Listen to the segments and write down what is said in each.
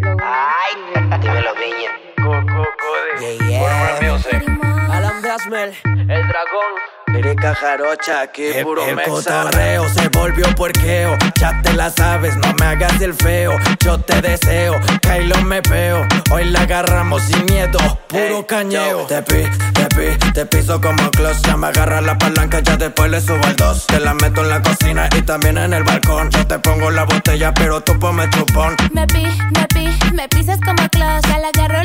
Ay, dímelo, niña. Yeah, yeah. Alan Gasmel, El dragón. Lírica jarocha, aquí El, puro el cotorreo se volvió puerqueo. Ya te la sabes, no me hagas el feo. Yo te deseo, Kylo me peo. Hoy la agarramos sin miedo, puro Ey, cañeo. yo. Te pi, te pi, te piso como close. Ya me agarra la palanca, ya después le subo al dos. Te la meto en la cocina y también en el balcón. Yo te pongo la botella, pero tú ponme chupón. Me pi, me pi, me pisas como clutch. Ya le agarro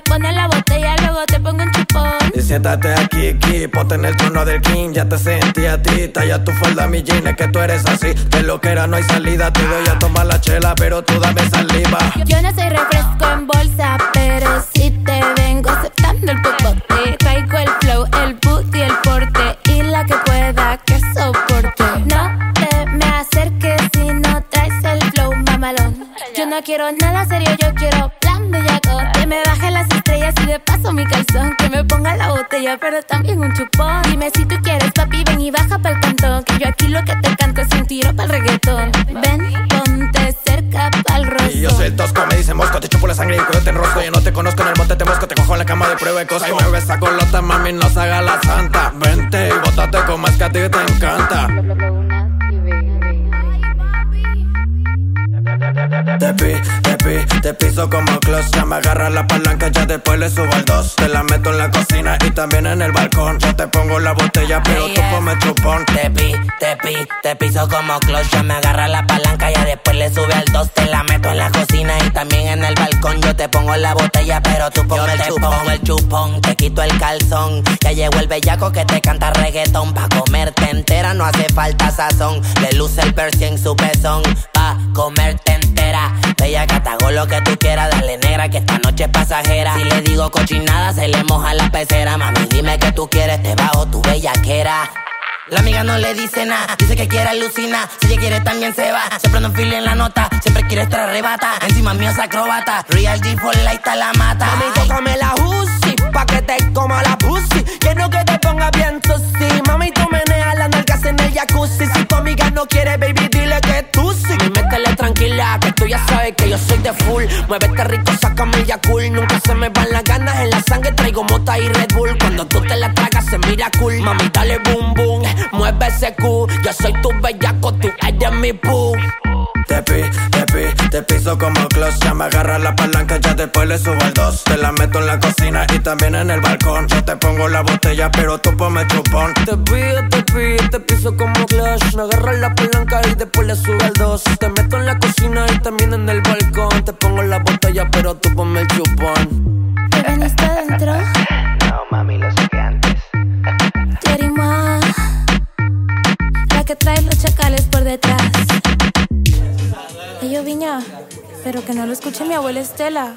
me pones la botella, luego te pongo un chupón. Y siéntate aquí, aquí, ponte en el trono del king. Ya te sentí a ti, talla tu falda, mi jean, es que tú eres así. De lo que era no hay salida, te doy a tomar la chela, pero tú dame saliva. Yo no soy refresco en bolsa, pero si te vengo aceptando el popote. Traigo el flow, el booty, el porte y la que pueda que soporte. No te me acerques si no traes el flow mamalón. Yo no quiero nada serio, yo quiero plan de me baje las estrellas y de paso mi calzón. Que me ponga la botella, pero también un chupón. Dime si tú quieres, papi, ven y baja pa'l cantón. Que yo aquí lo que te canto es un tiro pa'l reggaetón. Ven, ponte cerca pa'l rostro. Y yo soy el tosco, me dicen mosco, te chupo la sangre y cuello te enrosco. Yo no te conozco en el bote, te mosco, te cojo en la cama de prueba de cosco. Y mueve esa colota, mami, no se haga la santa. Vente y bótate como es que a ti te encanta. Piso como close Ya me agarra la palanca, ya después le subo al dos Te la meto en la cocina y también en el balcón Yo te pongo la botella, pero tú ponme chupón Te pi, te pi, te piso como clutch. Ya me agarra la palanca, ya después le sube al dos. Te la meto en la cocina y también en el balcón. Yo te pongo la botella, pero tú pongo el chupón. el chupón, te quito el calzón. Ya llegó el bellaco que te canta reggaetón. Pa' comerte entera no hace falta sazón. Le luce el persi en su pezón. Pa' comerte entera. Bella te hago lo que tú quieras. Dale negra que esta noche es pasajera. Si le digo cochinada, se le moja la pecera. Mami, dime que tú quieres, te bajo tu bellaquera. La amiga no le dice nada, dice que quiere alucinar. Si ella quiere también se va. Siempre no file en la nota, siempre quiere estar arrebata. Encima mío es acrobata. Real G for light la mata. Mami, tócame la Uzi Pa' que te coma la pussy Quiero que que tú ya sabes que yo soy de full. Muévete rico, sácame el Yakult. Nunca se me van las ganas, en la sangre traigo mota y Red Bull. Cuando tú te la tragas se mira cool. Mami, dale boom boom, mueve ese cu. Yo soy tu bellaco, tú eres mi poo Te pi, te pi, te piso como close. Ya me agarra la palanca, ya después le subo al dos. Te la meto en la cocina y también en el balcón. Yo te pongo la botella, pero tú ponme chupón Te pido, te pido, te piso como Clash Me agarras la palanca y después le sube al dos. Te meto en la cocina y también en el balcón. Te pongo la botella pero tú ponme el chupón. ¿Te veniste adentro? No, mami, lo saqué pero que no lo escuche mi abuela Estela.